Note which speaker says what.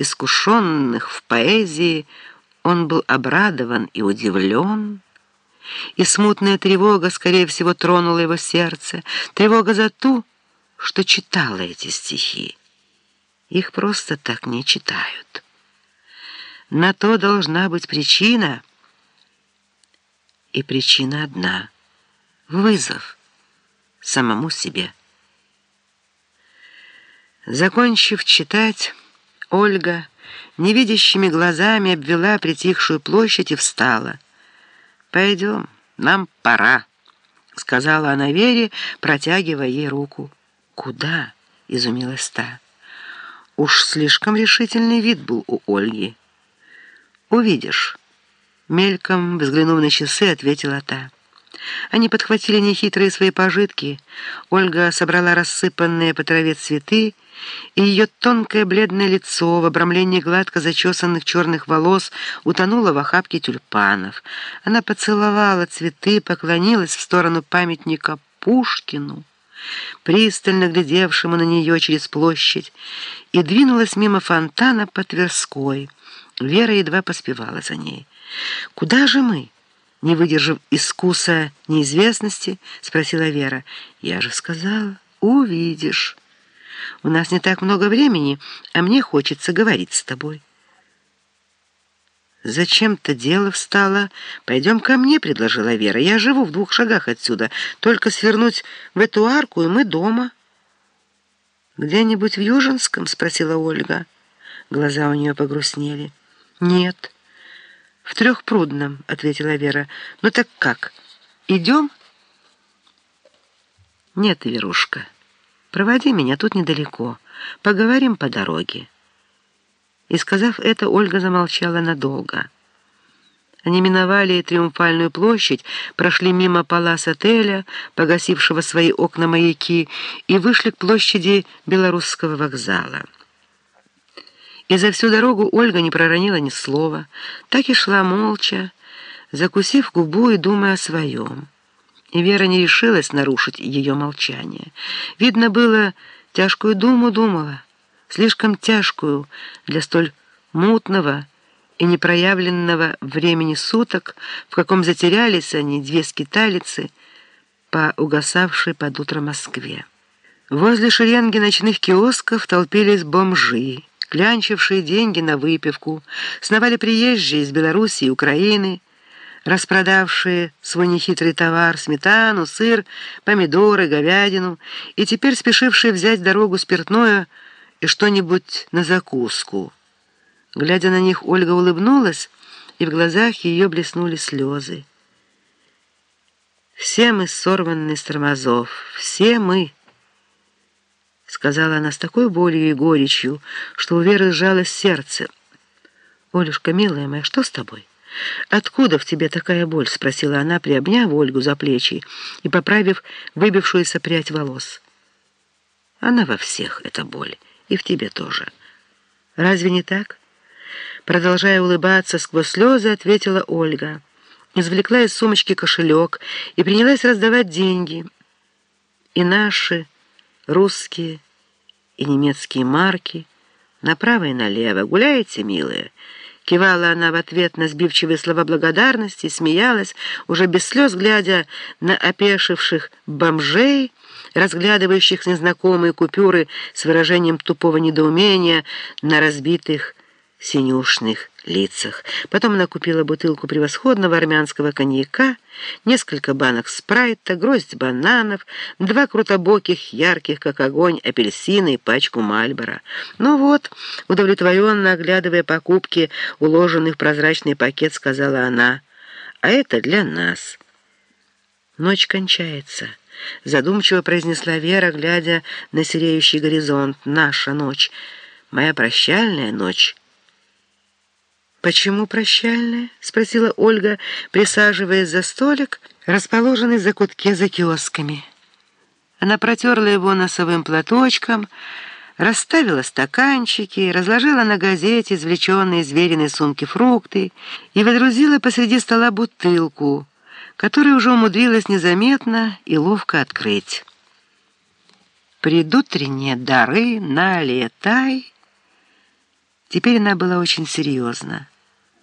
Speaker 1: искушенных в поэзии, он был обрадован и удивлен, и смутная тревога, скорее всего, тронула его сердце, тревога за ту, что читала эти стихи. Их просто так не читают. На то должна быть причина, и причина одна — вызов самому себе. Закончив читать, Ольга невидящими глазами обвела притихшую площадь и встала. «Пойдем, нам пора», — сказала она Вере, протягивая ей руку. «Куда?» — изумилась та. Уж слишком решительный вид был у Ольги. «Увидишь». Мельком, взглянув на часы, ответила та. Они подхватили нехитрые свои пожитки. Ольга собрала рассыпанные по траве цветы, и ее тонкое бледное лицо в обрамлении гладко зачесанных черных волос утонуло в охапке тюльпанов. Она поцеловала цветы, поклонилась в сторону памятника Пушкину, пристально глядевшему на нее через площадь, и двинулась мимо фонтана по Тверской. Вера едва поспевала за ней. «Куда же мы?» Не выдержав искуса неизвестности, спросила Вера. «Я же сказала, увидишь». У нас не так много времени, а мне хочется говорить с тобой». «Зачем-то дело встало. Пойдем ко мне», — предложила Вера. «Я живу в двух шагах отсюда. Только свернуть в эту арку, и мы дома». «Где-нибудь в Южинском?» — спросила Ольга. Глаза у нее погрустнели. «Нет». «В Трехпрудном», — ответила Вера. «Ну так как? Идем?» «Нет, Верушка». Проводи меня тут недалеко. Поговорим по дороге». И, сказав это, Ольга замолчала надолго. Они миновали Триумфальную площадь, прошли мимо палас отеля, погасившего свои окна маяки, и вышли к площади Белорусского вокзала. И за всю дорогу Ольга не проронила ни слова, так и шла молча, закусив губу и думая о своем и Вера не решилась нарушить ее молчание. Видно было, тяжкую думу думала, слишком тяжкую для столь мутного и непроявленного времени суток, в каком затерялись они, две скиталицы, по угасавшей под утро Москве. Возле шеренги ночных киосков толпились бомжи, клянчившие деньги на выпивку, сновали приезжие из Белоруссии и Украины, распродавшие свой нехитрый товар, сметану, сыр, помидоры, говядину, и теперь спешившие взять дорогу спиртное и что-нибудь на закуску. Глядя на них, Ольга улыбнулась, и в глазах ее блеснули слезы. «Все мы сорваны с тормозов, все мы», — сказала она с такой болью и горечью, что у Веры сжалось сердце. «Олюшка, милая моя, что с тобой?» «Откуда в тебе такая боль?» — спросила она, приобняв Ольгу за плечи и поправив выбившуюся прядь волос. «Она во всех, эта боль, и в тебе тоже. Разве не так?» Продолжая улыбаться сквозь слезы, ответила Ольга. Извлекла из сумочки кошелек и принялась раздавать деньги. И наши, русские, и немецкие марки, направо и налево. Гуляете, милые?» Кивала она в ответ на сбивчивые слова благодарности смеялась, уже без слез глядя на опешивших бомжей, разглядывающих незнакомые купюры с выражением тупого недоумения на разбитых синюшных лицах. Потом она купила бутылку превосходного армянского коньяка, несколько банок спрайта, гроздь бананов, два крутобоких, ярких, как огонь, апельсины и пачку мальбора. Ну вот, удовлетворенно оглядывая покупки, уложенных в прозрачный пакет, сказала она, «А это для нас». Ночь кончается. Задумчиво произнесла Вера, глядя на сереющий горизонт. «Наша ночь, моя прощальная ночь». «Почему прощальная?» — спросила Ольга, присаживаясь за столик, расположенный в закутке за киосками. Она протерла его носовым платочком, расставила стаканчики, разложила на газете извлеченные из веренной сумки фрукты и выдрузила посреди стола бутылку, которую уже умудрилась незаметно и ловко открыть. «Предутренние дары налетай!» Теперь она была очень серьезна.